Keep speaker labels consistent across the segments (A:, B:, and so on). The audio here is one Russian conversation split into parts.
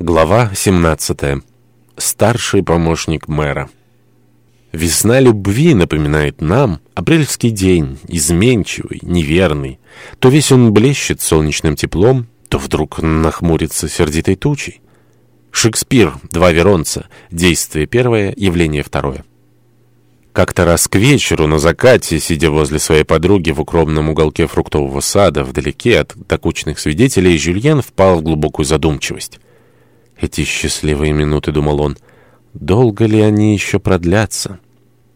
A: Глава 17. Старший помощник мэра. Весна любви напоминает нам апрельский день, изменчивый, неверный. То весь он блещет солнечным теплом, то вдруг нахмурится сердитой тучей. Шекспир, два Веронца, действие первое, явление второе. Как-то раз к вечеру на закате, сидя возле своей подруги в укромном уголке фруктового сада, вдалеке от докучных свидетелей, Жюльен впал в глубокую задумчивость. Эти счастливые минуты, думал он, долго ли они еще продлятся?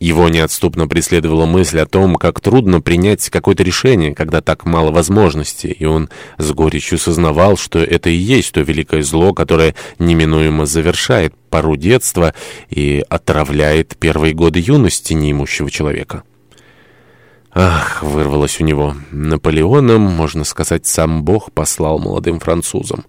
A: Его неотступно преследовала мысль о том, как трудно принять какое-то решение, когда так мало возможностей, и он с горечью сознавал, что это и есть то великое зло, которое неминуемо завершает пару детства и отравляет первые годы юности неимущего человека. Ах, вырвалось у него. Наполеоном, можно сказать, сам Бог послал молодым французам.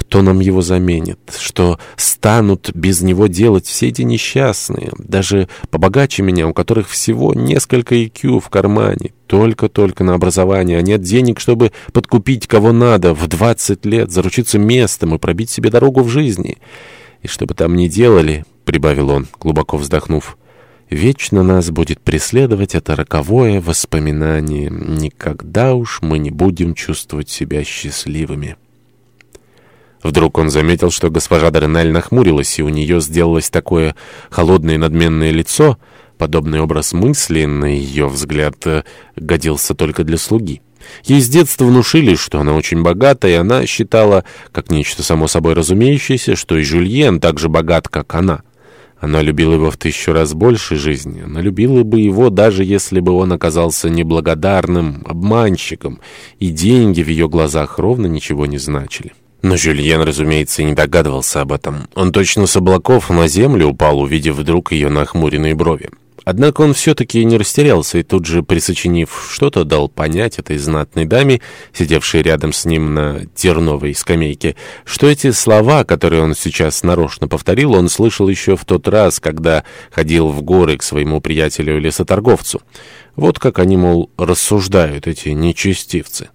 A: Кто нам его заменит? Что станут без него делать все эти несчастные, даже побогаче меня, у которых всего несколько IQ в кармане, только-только на образование, а нет денег, чтобы подкупить кого надо в 20 лет, заручиться местом и пробить себе дорогу в жизни. И что бы там ни делали, — прибавил он, глубоко вздохнув, — вечно нас будет преследовать это роковое воспоминание. Никогда уж мы не будем чувствовать себя счастливыми». Вдруг он заметил, что госпожа Дореналь нахмурилась, и у нее сделалось такое холодное и надменное лицо. Подобный образ мысли, на ее взгляд, э, годился только для слуги. Ей с детства внушили, что она очень богата, и она считала, как нечто само собой разумеющееся, что и Жюльен так же богат, как она. Она любила его в тысячу раз больше жизни. Она любила бы его, даже если бы он оказался неблагодарным, обманщиком, и деньги в ее глазах ровно ничего не значили. Но Жюльен, разумеется, не догадывался об этом. Он точно с облаков на землю упал, увидев вдруг ее нахмуренные брови. Однако он все-таки не растерялся и тут же, присочинив что-то, дал понять этой знатной даме, сидевшей рядом с ним на терновой скамейке, что эти слова, которые он сейчас нарочно повторил, он слышал еще в тот раз, когда ходил в горы к своему приятелю-лесоторговцу. Вот как они, мол, рассуждают, эти нечестивцы.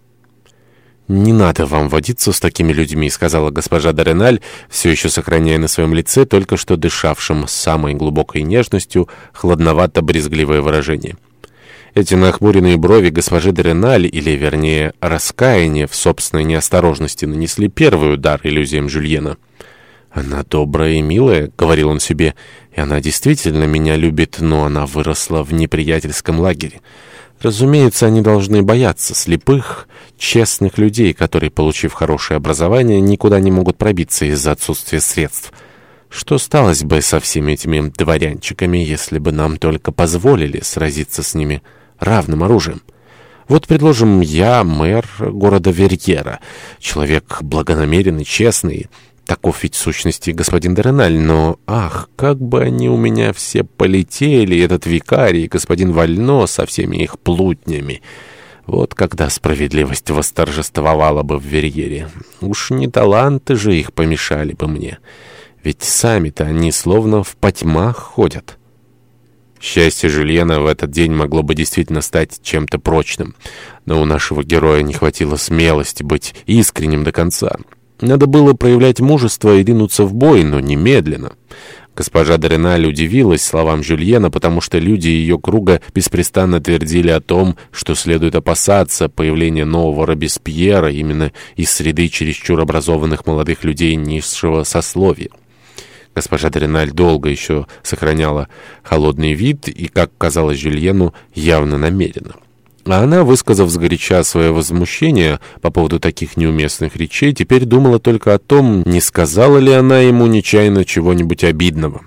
A: «Не надо вам водиться с такими людьми», — сказала госпожа Дореналь, все еще сохраняя на своем лице, только что дышавшим самой глубокой нежностью, хладновато-брезгливое выражение. Эти нахмуренные брови госпожи Дореналь, или, вернее, раскаяние в собственной неосторожности, нанесли первый удар иллюзиям Жюльена. «Она добрая и милая», — говорил он себе, — «и она действительно меня любит, но она выросла в неприятельском лагере». Разумеется, они должны бояться слепых, честных людей, которые, получив хорошее образование, никуда не могут пробиться из-за отсутствия средств. Что сталось бы со всеми этими дворянчиками, если бы нам только позволили сразиться с ними равным оружием? Вот, предложим, я мэр города Верьера, человек благонамеренный, честный, Таков ведь сущности господин Дереналь, но, ах, как бы они у меня все полетели, этот викарий, господин Вально со всеми их плутнями. Вот когда справедливость восторжествовала бы в Верьере. Уж не таланты же их помешали бы мне. Ведь сами-то они словно в потьмах ходят. Счастье Жюльена в этот день могло бы действительно стать чем-то прочным. Но у нашего героя не хватило смелости быть искренним до конца. Надо было проявлять мужество и ринуться в бой, но немедленно. Госпожа Дореналь удивилась словам Жюльена, потому что люди ее круга беспрестанно твердили о том, что следует опасаться появления нового Робеспьера именно из среды чересчур образованных молодых людей низшего сословия. Госпожа Дореналь долго еще сохраняла холодный вид и, как казалось Жюльену, явно намеренно. А она, высказав сгоряча свое возмущение по поводу таких неуместных речей, теперь думала только о том, не сказала ли она ему нечаянно чего-нибудь обидного.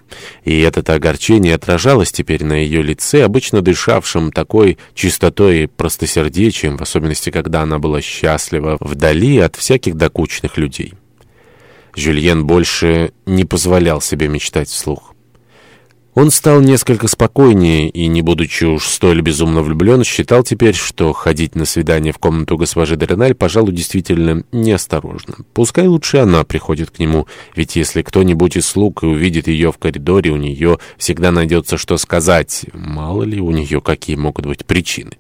A: И это огорчение отражалось теперь на ее лице, обычно дышавшем такой чистотой и простосердечием, в особенности, когда она была счастлива вдали от всяких докучных людей. Жюльен больше не позволял себе мечтать вслух. Он стал несколько спокойнее и, не будучи уж столь безумно влюблен, считал теперь, что ходить на свидание в комнату госпожи Дереналь, пожалуй, действительно неосторожно. Пускай лучше она приходит к нему, ведь если кто-нибудь из слуг и увидит ее в коридоре, у нее всегда найдется что сказать. Мало ли у нее какие могут быть причины.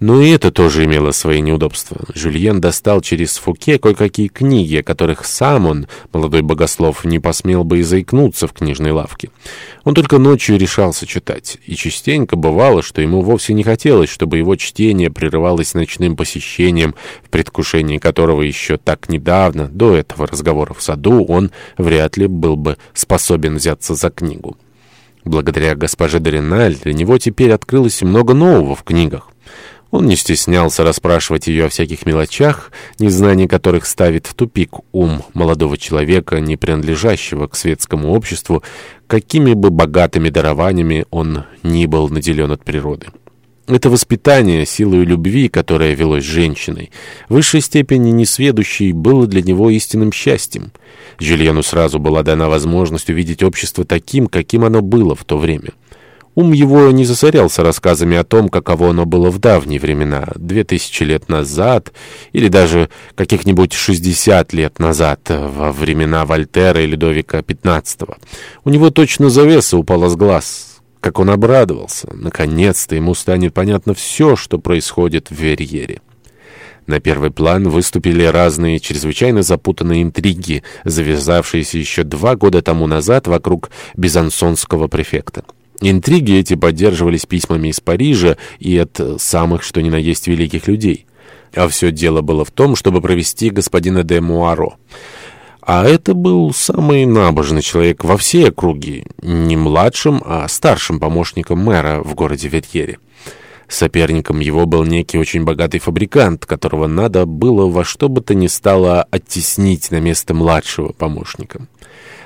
A: Но и это тоже имело свои неудобства. Жюльен достал через Фуке кое-какие книги, о которых сам он, молодой богослов, не посмел бы и заикнуться в книжной лавке. Он только ночью решался читать, и частенько бывало, что ему вовсе не хотелось, чтобы его чтение прерывалось ночным посещением, в предвкушении которого еще так недавно, до этого разговора в саду, он вряд ли был бы способен взяться за книгу. Благодаря госпоже Дориналь для него теперь открылось много нового в книгах. Он не стеснялся расспрашивать ее о всяких мелочах, незнание которых ставит в тупик ум молодого человека, не принадлежащего к светскому обществу, какими бы богатыми дарованиями он ни был наделен от природы. Это воспитание силой любви, которое велось женщиной, в высшей степени несведущей, было для него истинным счастьем. Жюльену сразу была дана возможность увидеть общество таким, каким оно было в то время. Ум его не засорялся рассказами о том, каково оно было в давние времена, две тысячи лет назад, или даже каких-нибудь шестьдесят лет назад, во времена Вольтера и Людовика XV. У него точно завеса упала с глаз. Как он обрадовался! Наконец-то ему станет понятно все, что происходит в Верьере. На первый план выступили разные чрезвычайно запутанные интриги, завязавшиеся еще два года тому назад вокруг Бизансонского префекта. Интриги эти поддерживались письмами из Парижа и от самых что ни на есть великих людей. А все дело было в том, чтобы провести господина де Муаро. А это был самый набожный человек во всей округе, не младшим, а старшим помощником мэра в городе Ветьере. Соперником его был некий очень богатый фабрикант, которого надо было во что бы то ни стало оттеснить на место младшего помощника.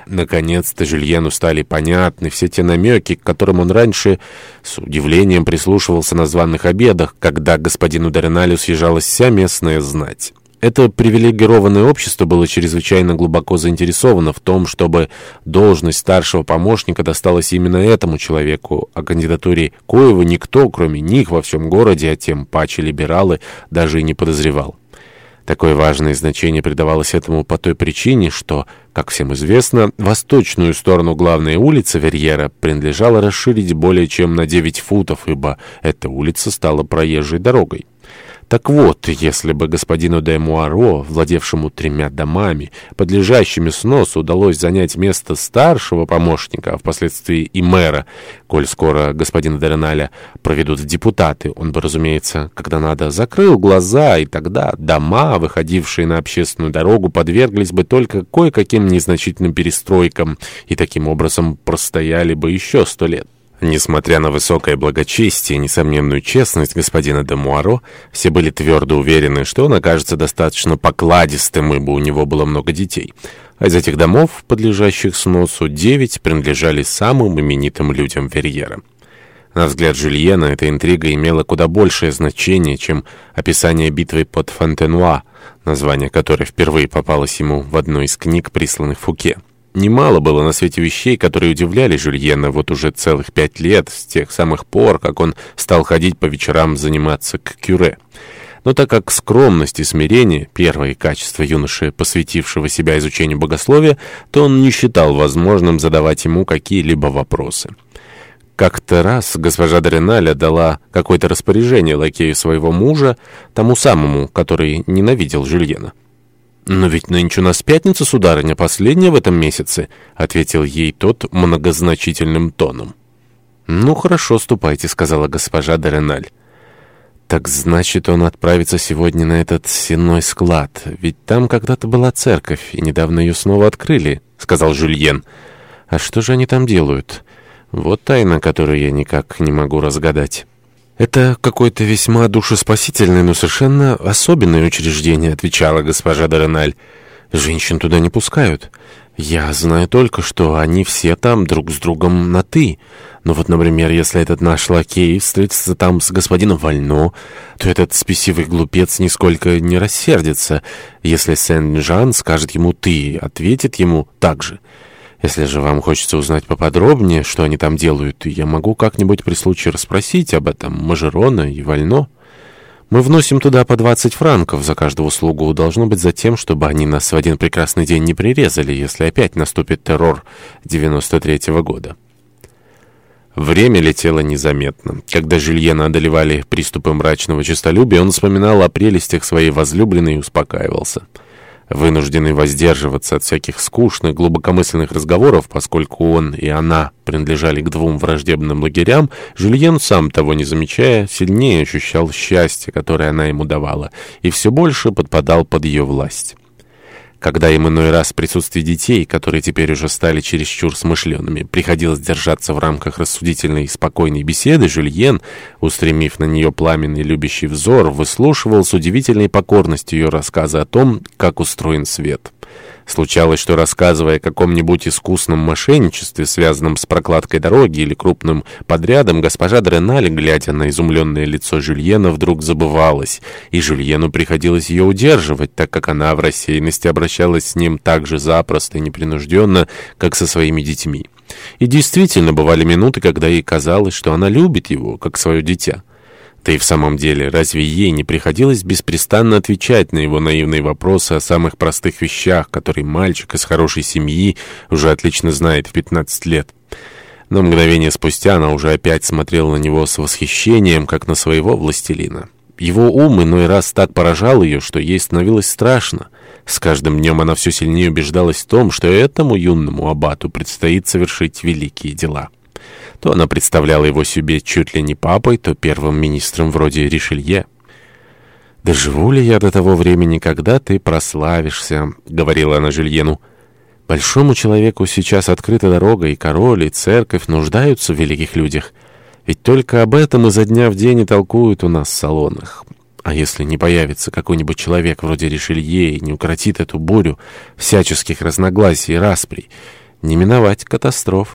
A: Наконец-то Жюльену стали понятны все те намеки, к которым он раньше с удивлением прислушивался на званых обедах, когда господину Дореналю съезжалась вся местная знать. Это привилегированное общество было чрезвычайно глубоко заинтересовано в том, чтобы должность старшего помощника досталась именно этому человеку, о кандидатуре коего никто, кроме них, во всем городе, а тем паче либералы, даже и не подозревал. Такое важное значение придавалось этому по той причине, что, как всем известно, восточную сторону главной улицы Верьера принадлежало расширить более чем на 9 футов, ибо эта улица стала проезжей дорогой. Так вот, если бы господину де Муаро, владевшему тремя домами, подлежащими сносу, удалось занять место старшего помощника, а впоследствии и мэра, коль скоро господина Дереналя проведут в депутаты, он бы, разумеется, когда надо, закрыл глаза, и тогда дома, выходившие на общественную дорогу, подверглись бы только кое-каким незначительным перестройкам и таким образом простояли бы еще сто лет. Несмотря на высокое благочестие и несомненную честность господина де Муаро, все были твердо уверены, что он окажется достаточно покладистым, ибо у него было много детей. А из этих домов, подлежащих сносу, девять принадлежали самым именитым людям Верьера. На взгляд Жюльена эта интрига имела куда большее значение, чем описание битвы под Фонтенуа, название которой впервые попалось ему в одной из книг, присланных Фуке. Немало было на свете вещей, которые удивляли Жюльена вот уже целых пять лет, с тех самых пор, как он стал ходить по вечерам заниматься к кюре. Но так как скромность и смирение — первые качества юноши, посвятившего себя изучению богословия, то он не считал возможным задавать ему какие-либо вопросы. Как-то раз госпожа Дреналя дала какое-то распоряжение лакею своего мужа, тому самому, который ненавидел Жюльена. «Но ведь нынче у нас пятница, сударыня, последняя в этом месяце», — ответил ей тот многозначительным тоном. «Ну, хорошо, ступайте», — сказала госпожа Дереналь. «Так значит, он отправится сегодня на этот сенной склад, ведь там когда-то была церковь, и недавно ее снова открыли», — сказал Жюльен. «А что же они там делают? Вот тайна, которую я никак не могу разгадать». «Это какое-то весьма душеспасительное, но совершенно особенное учреждение», — отвечала госпожа Дореналь. «Женщин туда не пускают. Я знаю только, что они все там друг с другом на «ты». Но вот, например, если этот наш лакей встретится там с господином Вально, то этот спесивый глупец нисколько не рассердится. Если Сен-Жан скажет ему «ты», ответит ему так же». Если же вам хочется узнать поподробнее, что они там делают, я могу как-нибудь при случае расспросить об этом Мажерона и Вально. Мы вносим туда по 20 франков за каждую услугу. Должно быть за тем, чтобы они нас в один прекрасный день не прирезали, если опять наступит террор 93-го года. Время летело незаметно. Когда Жюльена одолевали приступы мрачного честолюбия, он вспоминал о прелестях своей возлюбленной и успокаивался. Вынужденный воздерживаться от всяких скучных, глубокомысленных разговоров, поскольку он и она принадлежали к двум враждебным лагерям, Жюльен, сам того не замечая, сильнее ощущал счастье, которое она ему давала, и все больше подпадал под ее власть. Когда им иной раз в присутствии детей, которые теперь уже стали чересчур смышленными, приходилось держаться в рамках рассудительной и спокойной беседы, Жюльен, устремив на нее пламенный любящий взор, выслушивал с удивительной покорностью ее рассказы о том, как устроен свет. Случалось, что рассказывая о каком-нибудь искусном мошенничестве, связанном с прокладкой дороги или крупным подрядом, госпожа Дреналь, глядя на изумленное лицо Жюльена, вдруг забывалась, и Жюльену приходилось ее удерживать, так как она в рассеянности обращалась с ним так же запросто и непринужденно, как со своими детьми. И действительно, бывали минуты, когда ей казалось, что она любит его, как свое дитя. Да и в самом деле, разве ей не приходилось беспрестанно отвечать на его наивные вопросы о самых простых вещах, которые мальчик из хорошей семьи уже отлично знает в 15 лет? Но мгновение спустя она уже опять смотрела на него с восхищением, как на своего властелина. Его ум иной раз так поражал ее, что ей становилось страшно. С каждым днем она все сильнее убеждалась в том, что этому юному аббату предстоит совершить великие дела. То она представляла его себе чуть ли не папой, то первым министром вроде Ришелье. «Доживу ли я до того времени, когда ты прославишься?» — говорила она Жильену. «Большому человеку сейчас открыта дорога, и король, и церковь нуждаются в великих людях. Ведь только об этом изо дня в день и толкуют у нас в салонах. А если не появится какой-нибудь человек вроде Ришелье и не укротит эту бурю всяческих разногласий и расприй, не миновать катастроф».